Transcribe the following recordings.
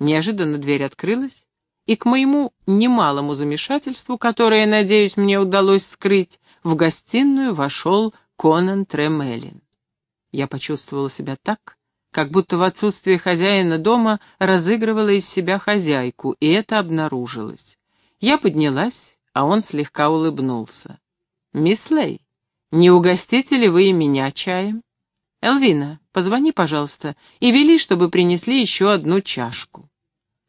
Неожиданно дверь открылась, и к моему немалому замешательству, которое, надеюсь, мне удалось скрыть, в гостиную вошел Конан Тремелин. Я почувствовала себя так, как будто в отсутствие хозяина дома разыгрывала из себя хозяйку, и это обнаружилось. Я поднялась, а он слегка улыбнулся. «Мисс Лей, не угостите ли вы и меня чаем? Элвина, позвони, пожалуйста, и вели, чтобы принесли еще одну чашку».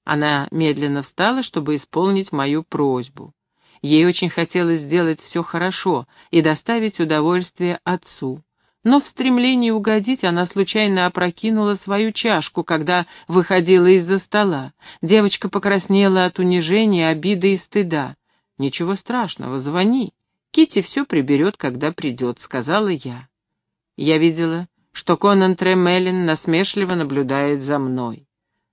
Она медленно встала, чтобы исполнить мою просьбу. Ей очень хотелось сделать все хорошо и доставить удовольствие отцу. Но в стремлении угодить она случайно опрокинула свою чашку, когда выходила из-за стола. Девочка покраснела от унижения, обиды и стыда. «Ничего страшного, звони. Кити все приберет, когда придет», — сказала я. Я видела, что Конан Тремелин насмешливо наблюдает за мной.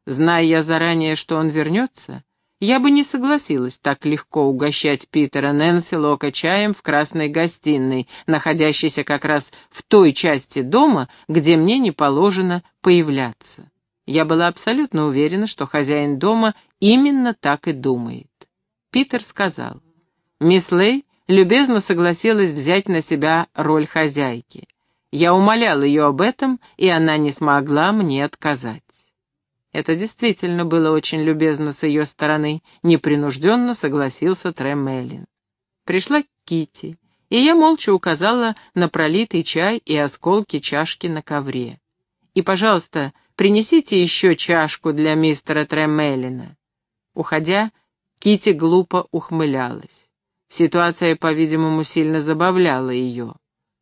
Зная я заранее, что он вернется, я бы не согласилась так легко угощать Питера Нэнси Лока чаем в красной гостиной, находящейся как раз в той части дома, где мне не положено появляться. Я была абсолютно уверена, что хозяин дома именно так и думает. Питер сказал, «Мисс Лей любезно согласилась взять на себя роль хозяйки. Я умолял ее об этом, и она не смогла мне отказать. Это действительно было очень любезно с ее стороны, непринужденно согласился Трэм Меллин. Пришла Кити, и я молча указала на пролитый чай и осколки чашки на ковре. И, пожалуйста, принесите еще чашку для мистера Тремеллина. Уходя, Кити глупо ухмылялась. Ситуация, по-видимому, сильно забавляла ее.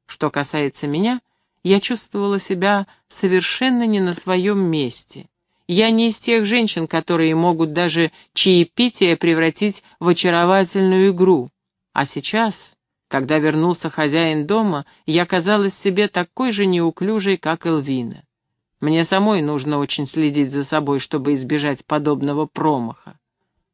Что касается меня, я чувствовала себя совершенно не на своем месте. Я не из тех женщин, которые могут даже чаепитие превратить в очаровательную игру. А сейчас, когда вернулся хозяин дома, я казалась себе такой же неуклюжей, как Элвина. Мне самой нужно очень следить за собой, чтобы избежать подобного промаха.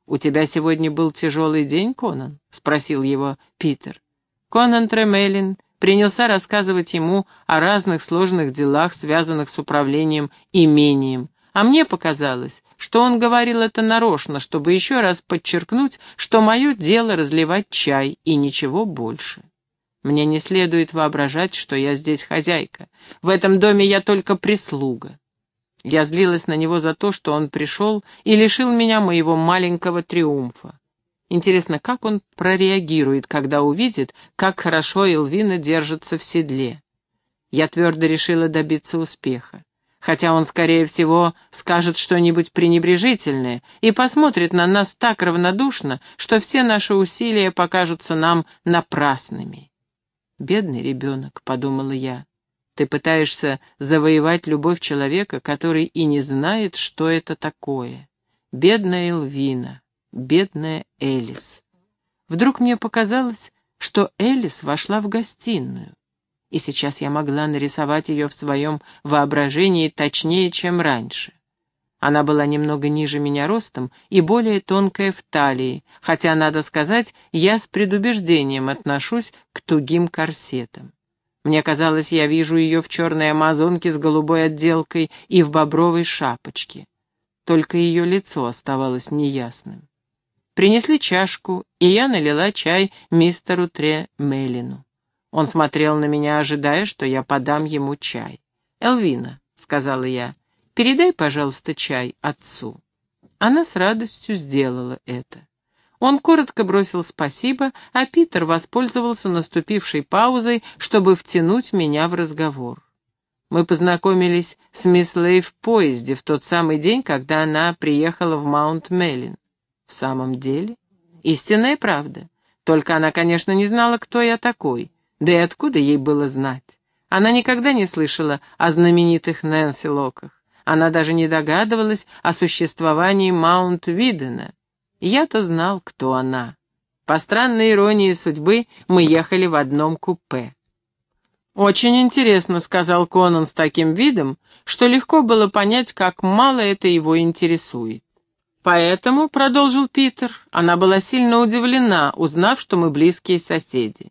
«У тебя сегодня был тяжелый день, Конан?» — спросил его Питер. Конан Тремелин принялся рассказывать ему о разных сложных делах, связанных с управлением имением, а мне показалось, что он говорил это нарочно, чтобы еще раз подчеркнуть, что мое дело разливать чай и ничего больше. Мне не следует воображать, что я здесь хозяйка. В этом доме я только прислуга. Я злилась на него за то, что он пришел и лишил меня моего маленького триумфа. Интересно, как он прореагирует, когда увидит, как хорошо Элвина держится в седле. Я твердо решила добиться успеха хотя он, скорее всего, скажет что-нибудь пренебрежительное и посмотрит на нас так равнодушно, что все наши усилия покажутся нам напрасными. «Бедный ребенок», — подумала я, — «ты пытаешься завоевать любовь человека, который и не знает, что это такое. Бедная Элвина, бедная Элис». Вдруг мне показалось, что Элис вошла в гостиную и сейчас я могла нарисовать ее в своем воображении точнее, чем раньше. Она была немного ниже меня ростом и более тонкая в талии, хотя, надо сказать, я с предубеждением отношусь к тугим корсетам. Мне казалось, я вижу ее в черной амазонке с голубой отделкой и в бобровой шапочке. Только ее лицо оставалось неясным. Принесли чашку, и я налила чай мистеру Тре Мелину. Он смотрел на меня, ожидая, что я подам ему чай. «Элвина», — сказала я, — «передай, пожалуйста, чай отцу». Она с радостью сделала это. Он коротко бросил спасибо, а Питер воспользовался наступившей паузой, чтобы втянуть меня в разговор. Мы познакомились с мисс Лей в поезде в тот самый день, когда она приехала в Маунт-Меллин. В самом деле? Истинная правда. Только она, конечно, не знала, кто я такой. Да и откуда ей было знать? Она никогда не слышала о знаменитых Нэнси Локах. Она даже не догадывалась о существовании Маунт Видена. Я-то знал, кто она. По странной иронии судьбы мы ехали в одном купе. «Очень интересно», — сказал Конан с таким видом, что легко было понять, как мало это его интересует. «Поэтому», — продолжил Питер, — она была сильно удивлена, узнав, что мы близкие соседи.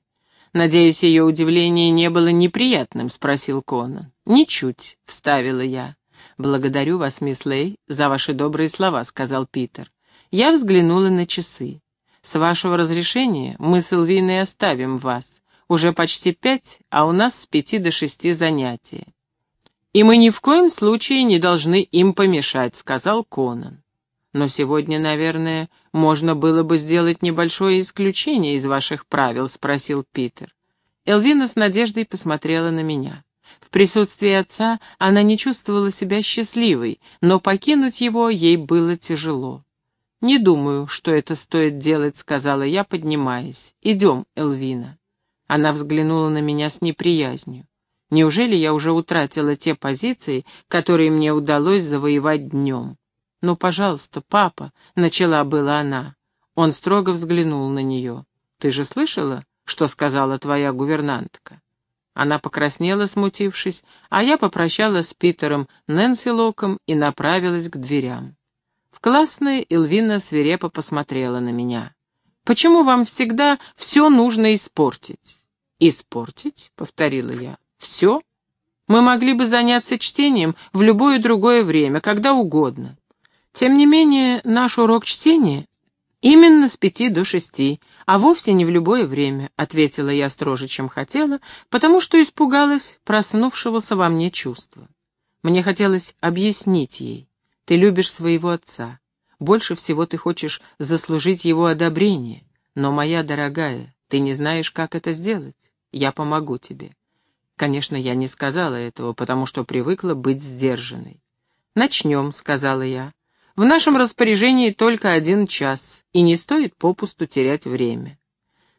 «Надеюсь, ее удивление не было неприятным?» — спросил Конан. «Ничуть», — вставила я. «Благодарю вас, мисс Лей, за ваши добрые слова», — сказал Питер. Я взглянула на часы. «С вашего разрешения мы с Элвиной оставим вас. Уже почти пять, а у нас с пяти до шести занятия. И мы ни в коем случае не должны им помешать», — сказал Конан. «Но сегодня, наверное, можно было бы сделать небольшое исключение из ваших правил», — спросил Питер. Элвина с надеждой посмотрела на меня. В присутствии отца она не чувствовала себя счастливой, но покинуть его ей было тяжело. «Не думаю, что это стоит делать», — сказала я, поднимаясь. «Идем, Элвина». Она взглянула на меня с неприязнью. Неужели я уже утратила те позиции, которые мне удалось завоевать днем? «Ну, пожалуйста, папа», — начала была она. Он строго взглянул на нее. «Ты же слышала, что сказала твоя гувернантка?» Она покраснела, смутившись, а я попрощалась с Питером Нэнси Локом и направилась к дверям. В классной Элвина свирепо посмотрела на меня. «Почему вам всегда все нужно испортить?» «Испортить?» — повторила я. «Все? Мы могли бы заняться чтением в любое другое время, когда угодно. Тем не менее, наш урок чтения именно с пяти до шести, а вовсе не в любое время», — ответила я строже, чем хотела, потому что испугалась проснувшегося во мне чувства. Мне хотелось объяснить ей. Ты любишь своего отца. Больше всего ты хочешь заслужить его одобрение. Но, моя дорогая, ты не знаешь, как это сделать. Я помогу тебе. Конечно, я не сказала этого, потому что привыкла быть сдержанной. «Начнем», — сказала я. «В нашем распоряжении только один час, и не стоит попусту терять время».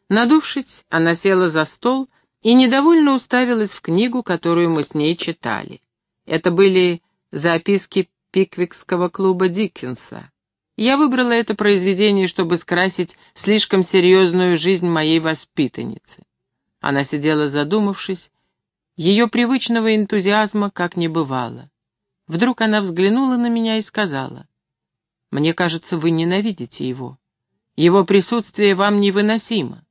Надувшись, она села за стол и недовольно уставилась в книгу, которую мы с ней читали. Это были записки Пиквикского клуба Диккенса. Я выбрала это произведение, чтобы скрасить слишком серьезную жизнь моей воспитанницы. Она сидела задумавшись, ее привычного энтузиазма как не бывало. Вдруг она взглянула на меня и сказала, «Мне кажется, вы ненавидите его. Его присутствие вам невыносимо».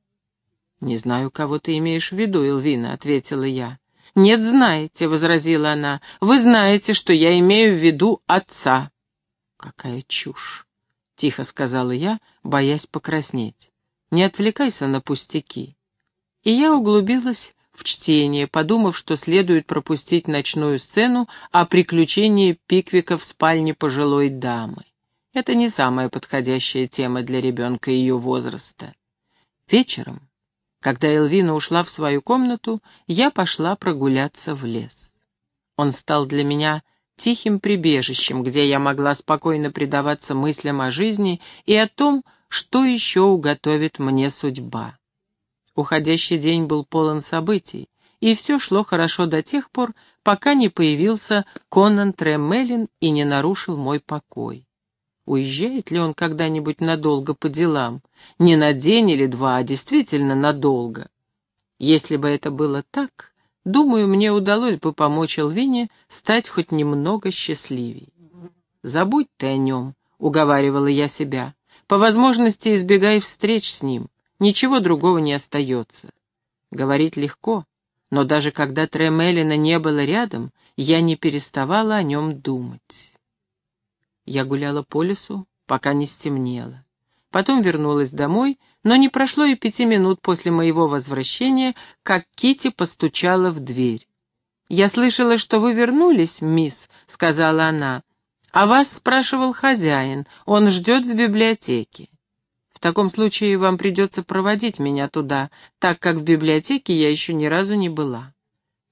«Не знаю, кого ты имеешь в виду, Элвина», — ответила я. «Нет, знаете», — возразила она, — «вы знаете, что я имею в виду отца». «Какая чушь», — тихо сказала я, боясь покраснеть. «Не отвлекайся на пустяки». И я углубилась в чтение, подумав, что следует пропустить ночную сцену о приключении Пиквика в спальне пожилой дамы. Это не самая подходящая тема для ребенка ее возраста. Вечером когда Элвина ушла в свою комнату, я пошла прогуляться в лес. Он стал для меня тихим прибежищем, где я могла спокойно предаваться мыслям о жизни и о том, что еще уготовит мне судьба. Уходящий день был полон событий, и все шло хорошо до тех пор, пока не появился Конан Тремелин и не нарушил мой покой. Уезжает ли он когда-нибудь надолго по делам? Не на день или два, а действительно надолго. Если бы это было так, думаю, мне удалось бы помочь Элвине стать хоть немного счастливей. «Забудь ты о нем», — уговаривала я себя. «По возможности избегай встреч с ним. Ничего другого не остается». Говорить легко, но даже когда Тремелина не было рядом, я не переставала о нем думать. Я гуляла по лесу, пока не стемнело. Потом вернулась домой, но не прошло и пяти минут после моего возвращения, как Кити постучала в дверь. «Я слышала, что вы вернулись, мисс», — сказала она. «А вас спрашивал хозяин, он ждет в библиотеке». «В таком случае вам придется проводить меня туда, так как в библиотеке я еще ни разу не была».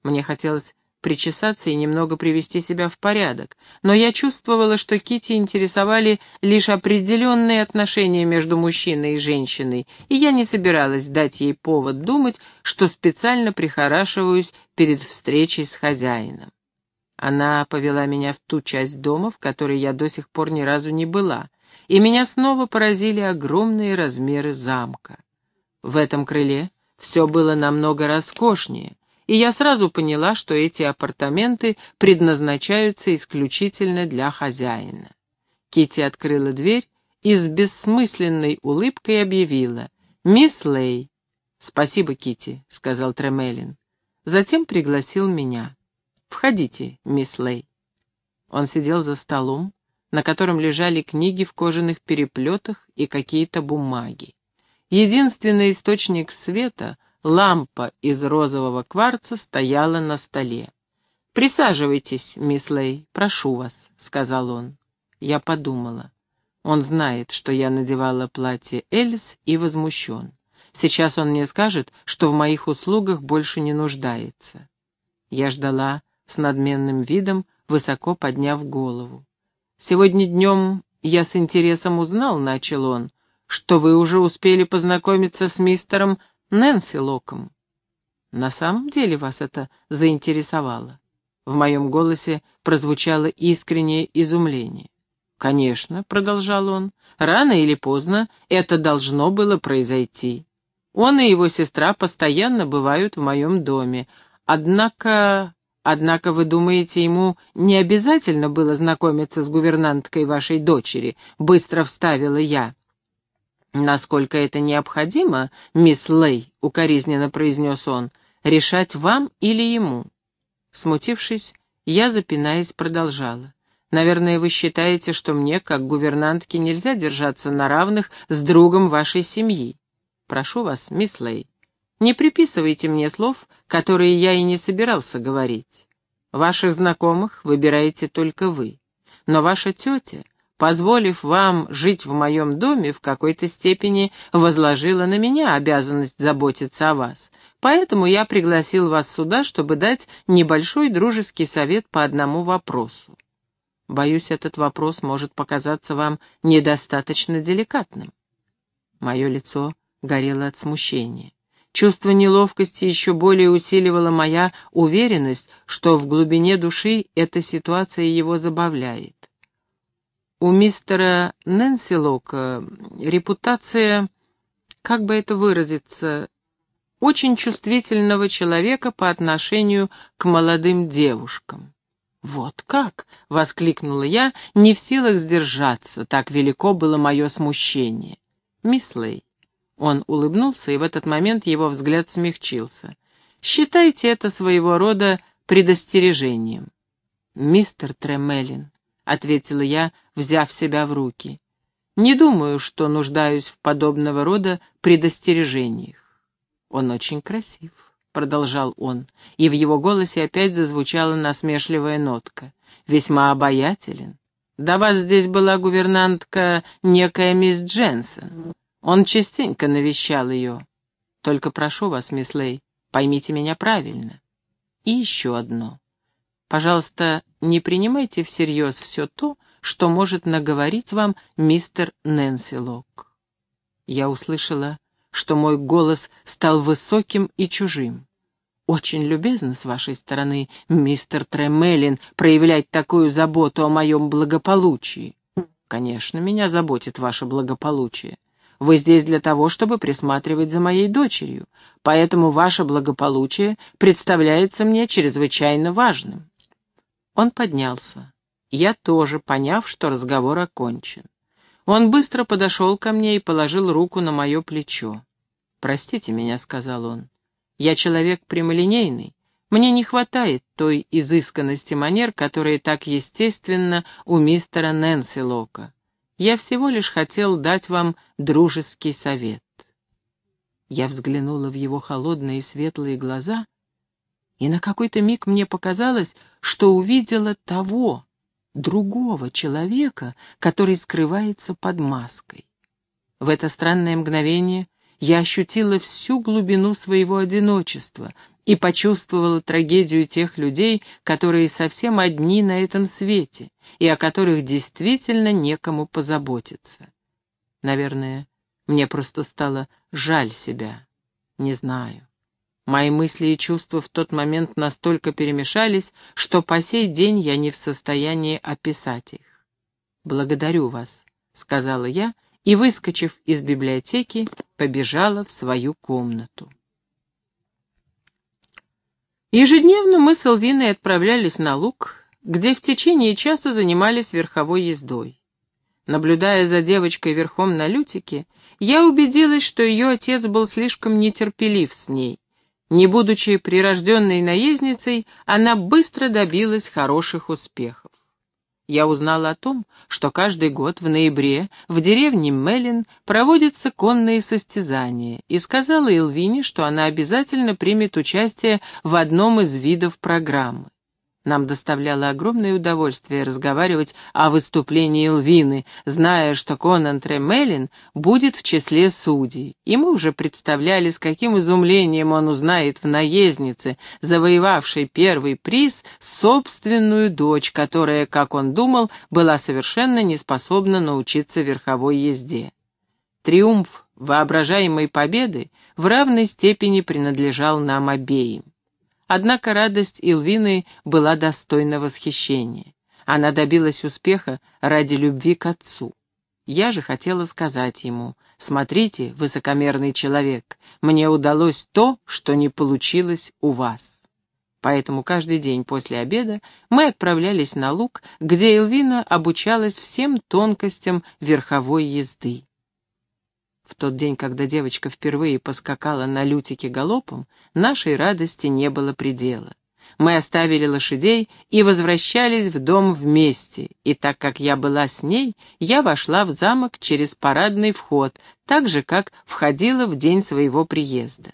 Мне хотелось причесаться и немного привести себя в порядок, но я чувствовала, что Кити интересовали лишь определенные отношения между мужчиной и женщиной, и я не собиралась дать ей повод думать, что специально прихорашиваюсь перед встречей с хозяином. Она повела меня в ту часть дома, в которой я до сих пор ни разу не была, и меня снова поразили огромные размеры замка. В этом крыле все было намного роскошнее, и я сразу поняла, что эти апартаменты предназначаются исключительно для хозяина. Кити открыла дверь и с бессмысленной улыбкой объявила «Мисс Лей». «Спасибо, Кити, сказал Тремелин. Затем пригласил меня. «Входите, мисс Лей». Он сидел за столом, на котором лежали книги в кожаных переплетах и какие-то бумаги. Единственный источник света, лампа из розового кварца, стояла на столе. «Присаживайтесь, мисс Лей, прошу вас», — сказал он. Я подумала. Он знает, что я надевала платье Элис и возмущен. Сейчас он мне скажет, что в моих услугах больше не нуждается. Я ждала с надменным видом, высоко подняв голову. «Сегодня днем я с интересом узнал», — начал он, «что вы уже успели познакомиться с мистером Нэнси Локом. На самом деле вас это заинтересовало?» В моем голосе прозвучало искреннее изумление. «Конечно», — продолжал он, — «рано или поздно это должно было произойти. Он и его сестра постоянно бывают в моем доме, однако Однако вы думаете, ему не обязательно было знакомиться с гувернанткой вашей дочери, быстро вставила я. Насколько это необходимо, мисс Лей, укоризненно произнес он, решать вам или ему. Смутившись, я, запинаясь, продолжала. Наверное, вы считаете, что мне, как гувернантке, нельзя держаться на равных с другом вашей семьи. Прошу вас, мисс Лей, не приписывайте мне слов, которые я и не собирался говорить. Ваших знакомых выбираете только вы. Но ваша тетя, позволив вам жить в моем доме, в какой-то степени возложила на меня обязанность заботиться о вас. Поэтому я пригласил вас сюда, чтобы дать небольшой дружеский совет по одному вопросу. Боюсь, этот вопрос может показаться вам недостаточно деликатным. Мое лицо горело от смущения. Чувство неловкости еще более усиливала моя уверенность, что в глубине души эта ситуация его забавляет. У мистера Нэнси Лока репутация, как бы это выразиться, очень чувствительного человека по отношению к молодым девушкам. «Вот как!» — воскликнула я, не в силах сдержаться, так велико было мое смущение. «Мисс Лей, он улыбнулся, и в этот момент его взгляд смягчился. «Считайте это своего рода предостережением». «Мистер Тремелин», — ответила я, взяв себя в руки, — «не думаю, что нуждаюсь в подобного рода предостережениях». «Он очень красив», — продолжал он, и в его голосе опять зазвучала насмешливая нотка. «Весьма обаятелен. До вас здесь была гувернантка некая мисс Дженсен. Он частенько навещал ее. Только прошу вас, мисс Лей, поймите меня правильно. И еще одно. Пожалуйста, не принимайте всерьез все то, что может наговорить вам мистер Нэнси Лок. Я услышала, что мой голос стал высоким и чужим. Очень любезно с вашей стороны, мистер Тремелин, проявлять такую заботу о моем благополучии. Конечно, меня заботит ваше благополучие. Вы здесь для того, чтобы присматривать за моей дочерью, поэтому ваше благополучие представляется мне чрезвычайно важным». Он поднялся. Я тоже, поняв, что разговор окончен. Он быстро подошел ко мне и положил руку на мое плечо. «Простите меня», — сказал он. «Я человек прямолинейный. Мне не хватает той изысканности манер, которая так естественна у мистера Нэнси Лока. Я всего лишь хотел дать вам дружеский совет. Я взглянула в его холодные светлые глаза, и на какой-то миг мне показалось, что увидела того, другого человека, который скрывается под маской. В это странное мгновение я ощутила всю глубину своего одиночества, и почувствовала трагедию тех людей, которые совсем одни на этом свете, и о которых действительно некому позаботиться. Наверное, мне просто стало жаль себя. Не знаю. Мои мысли и чувства в тот момент настолько перемешались, что по сей день я не в состоянии описать их. «Благодарю вас», — сказала я, и, выскочив из библиотеки, побежала в свою комнату. Ежедневно мы с Элвиной отправлялись на луг, где в течение часа занимались верховой ездой. Наблюдая за девочкой верхом на лютике, я убедилась, что ее отец был слишком нетерпелив с ней. Не будучи прирожденной наездницей, она быстро добилась хороших успехов. я узнала о том, что каждый год в ноябре в деревне Мелин проводятся конные состязания, и сказала Элвине, что она обязательно примет участие в одном из видов программы. Нам доставляло огромное удовольствие разговаривать о выступлении Элвины, зная, что Конан Тремелин будет в числе судей. И мы уже представляли, с каким изумлением он узнает в наезднице, завоевавшей первый приз, собственную дочь, которая, как он думал, была совершенно не способна научиться верховой езде. Триумф воображаемой победы в равной степени принадлежал нам обеим. Однако радость Илвины была достойна восхищения. Она добилась успеха ради любви к отцу. Я же хотела сказать ему, «Смотрите, высокомерный человек, мне удалось то, что не получилось у вас». Поэтому каждый день после обеда мы отправлялись на луг, где Элвина обучалась всем тонкостям верховой езды. В тот день, когда девочка впервые поскакала на лютике галопом, нашей радости не было предела. Мы оставили лошадей и возвращались в дом вместе, и так как я была с ней, я вошла в замок через парадный вход, так же, как входила в день своего приезда.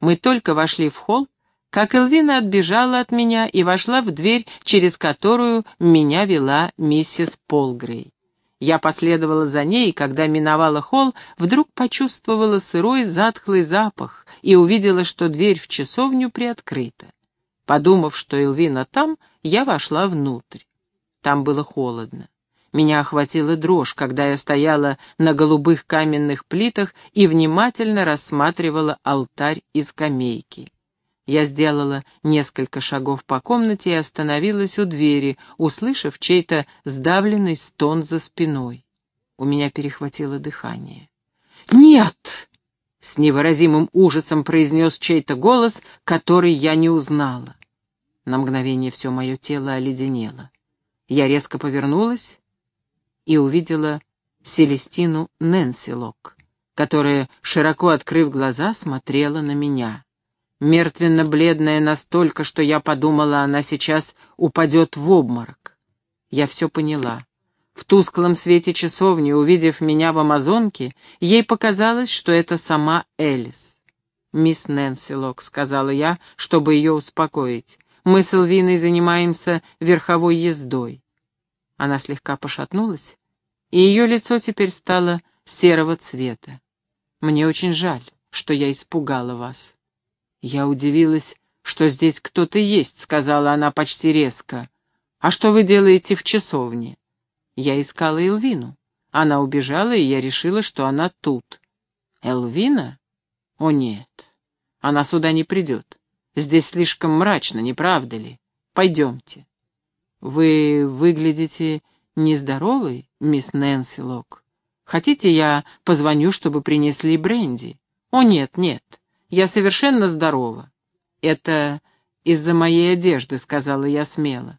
Мы только вошли в холл, как Элвина отбежала от меня и вошла в дверь, через которую меня вела миссис Полгрей. Я последовала за ней, и когда миновала холл, вдруг почувствовала сырой затхлый запах и увидела, что дверь в часовню приоткрыта. Подумав, что Элвина там, я вошла внутрь. Там было холодно. Меня охватила дрожь, когда я стояла на голубых каменных плитах и внимательно рассматривала алтарь и скамейки. Я сделала несколько шагов по комнате и остановилась у двери, услышав чей-то сдавленный стон за спиной. У меня перехватило дыхание. «Нет!» — с невыразимым ужасом произнес чей-то голос, который я не узнала. На мгновение все мое тело оледенело. Я резко повернулась и увидела Селестину Нэнсилок, которая, широко открыв глаза, смотрела на меня мертвенно-бледная настолько, что я подумала, она сейчас упадет в обморок. Я все поняла. В тусклом свете часовни, увидев меня в Амазонке, ей показалось, что это сама Элис. «Мисс Нэнси Лок», — сказала я, чтобы ее успокоить, — «мы с Элвиной занимаемся верховой ездой». Она слегка пошатнулась, и ее лицо теперь стало серого цвета. «Мне очень жаль, что я испугала вас». «Я удивилась, что здесь кто-то есть», — сказала она почти резко. «А что вы делаете в часовне?» Я искала Элвину. Она убежала, и я решила, что она тут. «Элвина? О, нет. Она сюда не придет. Здесь слишком мрачно, не правда ли? Пойдемте». «Вы выглядите нездоровой, мисс Нэнси Лок. Хотите, я позвоню, чтобы принесли бренди?» «О, нет, нет. Я совершенно здорова. Это из-за моей одежды, сказала я смело.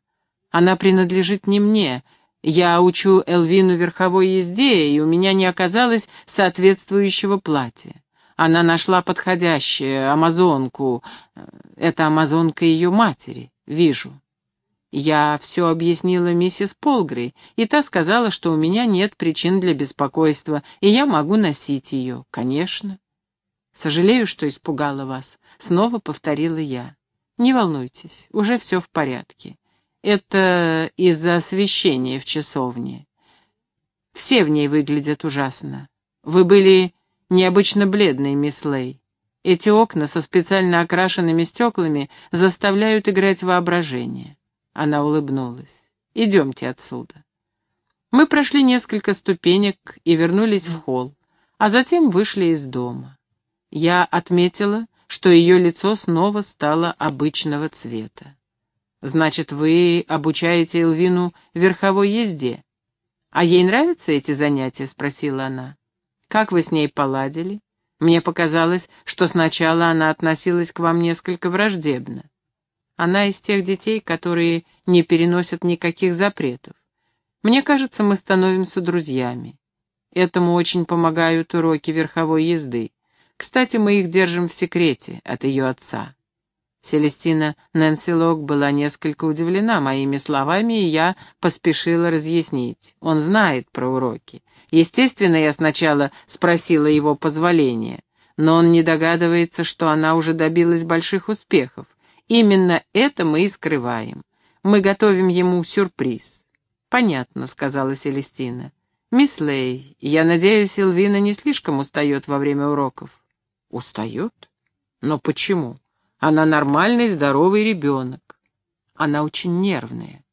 Она принадлежит не мне. Я учу Элвину верховой езде, и у меня не оказалось соответствующего платья. Она нашла подходящее, амазонку. Это амазонка ее матери, вижу. Я все объяснила миссис Полгрей, и та сказала, что у меня нет причин для беспокойства, и я могу носить ее, конечно. «Сожалею, что испугала вас», — снова повторила я. «Не волнуйтесь, уже все в порядке. Это из-за освещения в часовне. Все в ней выглядят ужасно. Вы были необычно бледной, мисс Лей. Эти окна со специально окрашенными стеклами заставляют играть воображение». Она улыбнулась. «Идемте отсюда». Мы прошли несколько ступенек и вернулись в холл, а затем вышли из дома. Я отметила, что ее лицо снова стало обычного цвета. «Значит, вы обучаете Элвину верховой езде?» «А ей нравятся эти занятия?» — спросила она. «Как вы с ней поладили? Мне показалось, что сначала она относилась к вам несколько враждебно. Она из тех детей, которые не переносят никаких запретов. Мне кажется, мы становимся друзьями. Этому очень помогают уроки верховой езды. Кстати, мы их держим в секрете от ее отца. Селестина Нэнси Лок была несколько удивлена моими словами, и я поспешила разъяснить. Он знает про уроки. Естественно, я сначала спросила его позволения, но он не догадывается, что она уже добилась больших успехов. Именно это мы и скрываем. Мы готовим ему сюрприз. «Понятно», — сказала Селестина. «Мисс Лей, я надеюсь, Элвина не слишком устает во время уроков». «Устает? Но почему? Она нормальный, здоровый ребенок. Она очень нервная.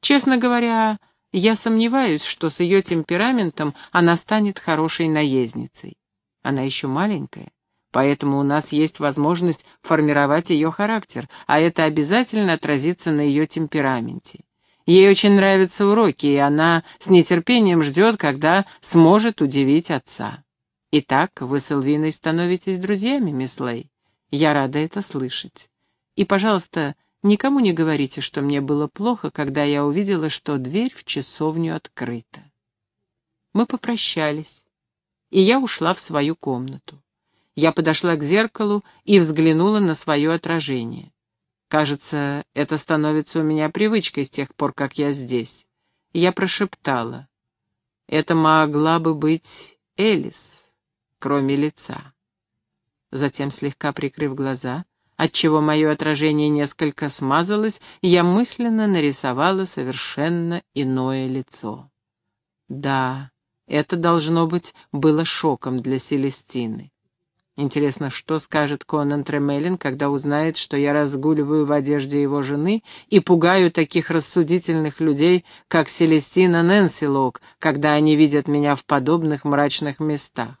Честно говоря, я сомневаюсь, что с ее темпераментом она станет хорошей наездницей. Она еще маленькая, поэтому у нас есть возможность формировать ее характер, а это обязательно отразится на ее темпераменте. Ей очень нравятся уроки, и она с нетерпением ждет, когда сможет удивить отца. Итак, вы с Элвиной становитесь друзьями, мисс Лей. Я рада это слышать. И, пожалуйста, никому не говорите, что мне было плохо, когда я увидела, что дверь в часовню открыта. Мы попрощались, и я ушла в свою комнату. Я подошла к зеркалу и взглянула на свое отражение. Кажется, это становится у меня привычкой с тех пор, как я здесь. Я прошептала. Это могла бы быть Элис, кроме лица. Затем, слегка прикрыв глаза, отчего мое отражение несколько смазалось, я мысленно нарисовала совершенно иное лицо. Да, это, должно быть, было шоком для Селестины. Интересно, что скажет Конан Тремелин, когда узнает, что я разгуливаю в одежде его жены и пугаю таких рассудительных людей, как Селестина Нэнси Лок, когда они видят меня в подобных мрачных местах.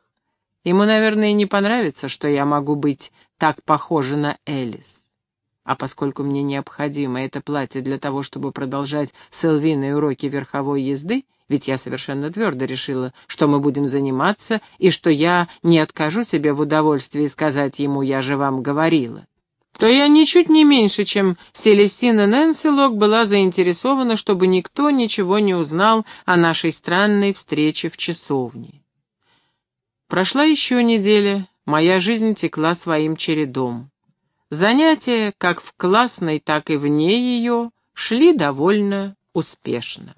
Ему, наверное, не понравится, что я могу быть так похожа на Элис. А поскольку мне необходимо это платье для того, чтобы продолжать с Элвиной уроки верховой езды, ведь я совершенно твердо решила, что мы будем заниматься, и что я не откажу себе в удовольствии сказать ему «я же вам говорила», то я ничуть не меньше, чем Селестина Нэнсилок была заинтересована, чтобы никто ничего не узнал о нашей странной встрече в часовне. Прошла еще неделя, моя жизнь текла своим чередом. Занятия, как в классной, так и вне ее, шли довольно успешно.